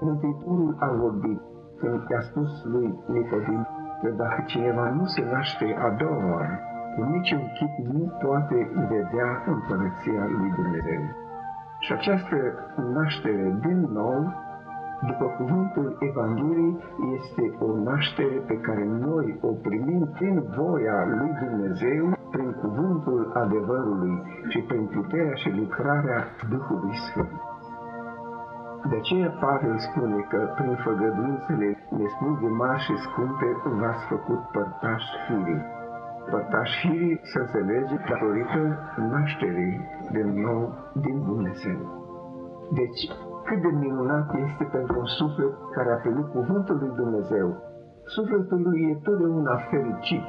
Mântuitorul a vorbit când i-a spus lui Nicodim că dacă cineva nu se naște a doua oară, cu niciun chip nu poate vedea împărăția lui Dumnezeu. Și această naștere din nou, după cuvântul Evangheliei, este o naștere pe care noi o primim prin voia lui Dumnezeu, prin cuvântul adevărului și prin puterea și lucrarea Duhului Sfânt. De aceea Pavel spune că prin făgăduințele nespus de mari și scumpe v-ați făcut părtași firii. Părtași firii să înțelege datorită nașterii din nou din Dumnezeu. Deci, cât de minunat este pentru un suflet care a primit cuvântul lui Dumnezeu. Sufletul lui e totdeauna fericit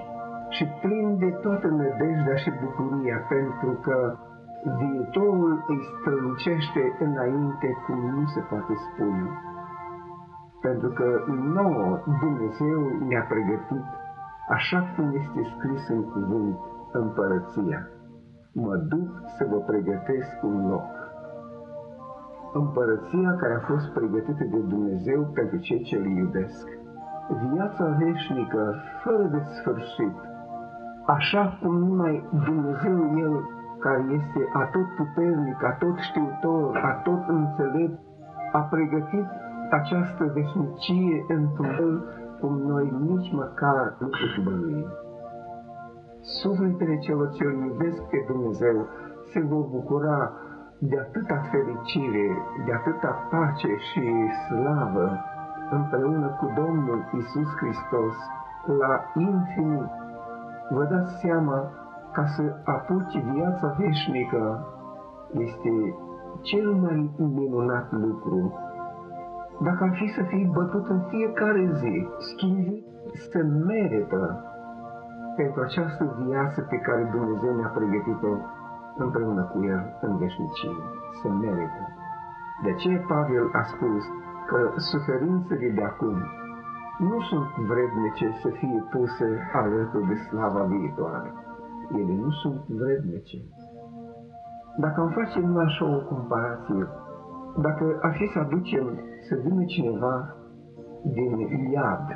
și plin de toată nădejdea și bucuria, pentru că viitorul îi strălucește înainte cum nu se poate spune. Pentru că nouă Dumnezeu ne-a pregătit, așa cum este scris în cuvânt, împărăția. Mă duc să vă pregătesc un loc. Împărăția care a fost pregătită de Dumnezeu pentru cei ce îl iubesc. Viața veșnică, fără de sfârșit, așa cum numai Dumnezeu El care este atot puternic, atot știutor, atot înțelept, a pregătit această veșnicie într-un fel cum noi nici măcar nu își bănuim. Sufletele celor ce îl iubesc pe Dumnezeu se vor bucura de atâta fericire, de atâta pace și slavă împreună cu Domnul Isus Hristos la infinit. Vă dați seama ca să apuci viața veșnică este cel mai minunat lucru. Dacă ar fi să fii bătut în fiecare zi, schimbi se merită pentru această viață pe care Dumnezeu ne-a pregătit-o împreună cu El în veșnicie. Se merită. De aceea Pavel a spus că suferințele de acum nu sunt vrednice să fie puse alături de slava viitoare ele nu sunt vrednice. Dacă am face numai așa o comparație, dacă ar fi să aducem să vină cineva din iad,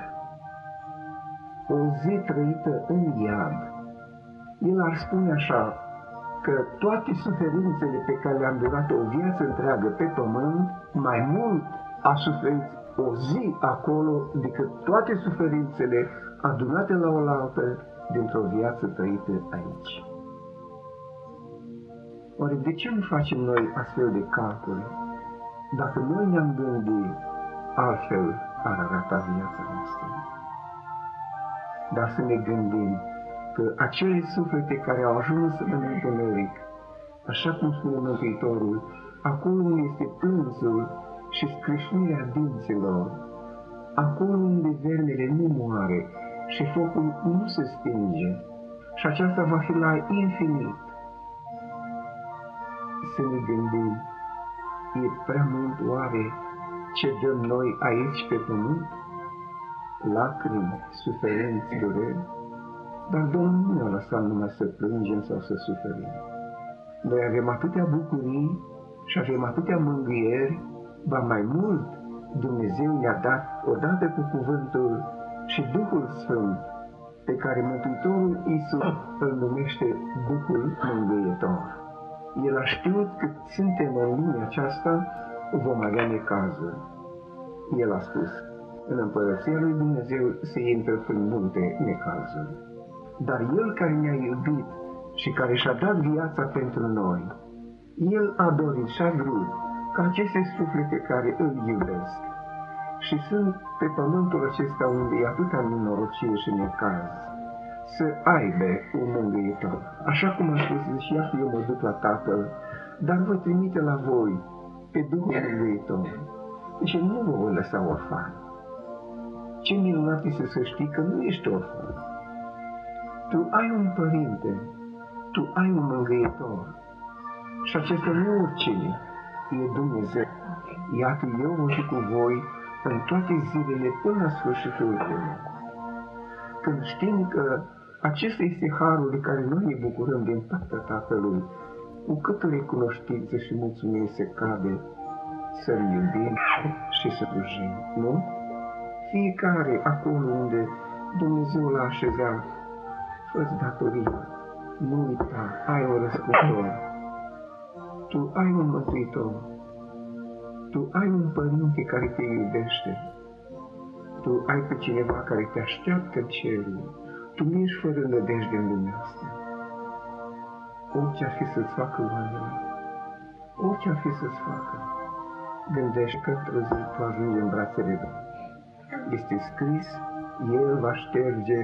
o zi trăită în iad, el ar spune așa, că toate suferințele pe care le-am durat o viață întreagă pe pământ, mai mult a suferit o zi acolo decât toate suferințele adunate la oaltă dintr-o viață trăită aici. Oare de ce nu facem noi astfel de calcule? Dacă noi ne-am gândit, altfel ar arata viața noastră. Dar să ne gândim că acele suflete care au ajuns în întuneric, așa cum spune Mântuitorul, acolo unde este plânsul și scrâșnirea dinților, acolo unde vermele nu moare, și focul nu se stinge și aceasta va fi la infinit. Să ne gândim, e prea mult oare ce dăm noi aici pe pământ? Lacrimi, suferinți, dureri? Dar Domnul nu ne-a lăsat numai să plângem sau să suferim. Noi avem atâtea bucurii și avem atâtea mângâieri, ba mai mult, Dumnezeu ne-a dat odată cu cuvântul și Duhul Sfânt, pe care Mântuitorul Iisus îl numește Duhul Mângâietor. El a știut că suntem în lumea aceasta, vom avea necazuri. El a spus, în împărăția lui Dumnezeu se intră prin multe necazuri. Dar El care ne-a iubit și care și-a dat viața pentru noi, El a dorit și a vrut ca aceste suflete care îl iubesc și sunt pe pământul acesta unde e atâta nenorocire și necaz, să aibă un mângâietor. Așa cum a spus, și iată eu mă duc la Tatăl, dar voi trimite la voi pe Duhul Mângâietor. Deci nu vă voi lăsa orfan. Ce minunat este să știi că nu ești orfan. Tu ai un părinte, tu ai un mângâietor. Și acesta nu oricine, e Dumnezeu. Iată, eu vă cu voi în toate zilele până la sfârșitul lumii. Când știm că acesta este harul de care noi ne bucurăm din partea Tatălui, cu câtă recunoștință și mulțumire se cade să-L iubim și să slujim, nu? Fiecare acolo unde Dumnezeu l-a așezat, fă-ți datoria, nu uita, ai un răscutor, tu ai un mântuitor, tu ai un părinte care te iubește, tu ai pe cineva care te așteaptă în cerul, tu nu ești fără nădejde în lumea asta. Orice ar fi să-ți facă oamenii, orice ar fi să-ți facă, gândești că într-o zi tu ajungi în brațele lui. Este scris, El va șterge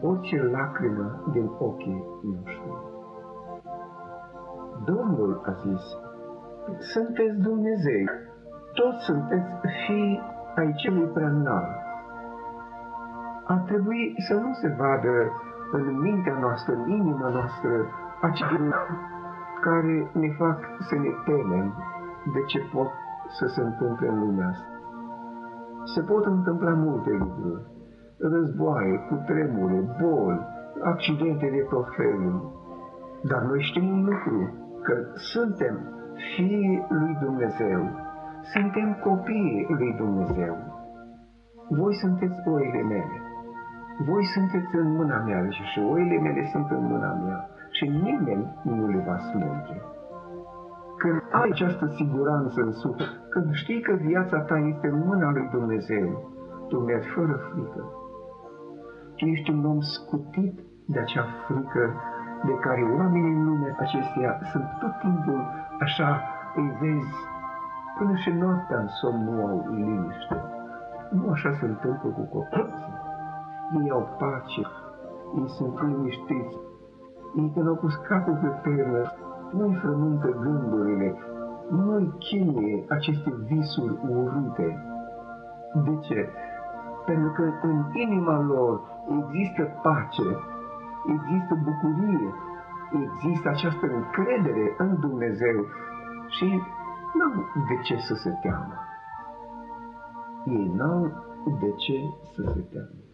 orice lacrimă din ochii noștri. Domnul a zis, sunteți Dumnezei, toți sunteți fii ai celui prea înalt ar trebui să nu se vadă în mintea noastră, în inima noastră, acele care ne fac să ne temem de ce pot să se întâmple în lumea asta. Se pot întâmpla multe lucruri, războaie, cu tremure, boli, accidente de tot felul. Dar noi știm un lucru, că suntem fiii lui Dumnezeu, suntem copiii lui Dumnezeu. Voi sunteți oile mele. Voi sunteți în mâna mea și oile mele sunt în mâna mea și nimeni nu le va smulge. Când ai această siguranță în suflet, când știi că viața ta este în mâna lui Dumnezeu, tu mergi fără frică. Tu ești un om scutit de acea frică de care oamenii în lumea acesteia sunt tot timpul așa, îi vezi, până și noaptea în somn nu au liniște. Nu așa se întâmplă cu copiii ei au pace, ei sunt liniștiți, ei când au pus capul pe pernă, nu-i frământă gândurile, nu-i chinuie aceste visuri urâte. De ce? Pentru că în inima lor există pace, există bucurie, există această încredere în Dumnezeu și nu de ce să se teamă. Ei n-au de ce să se teamă.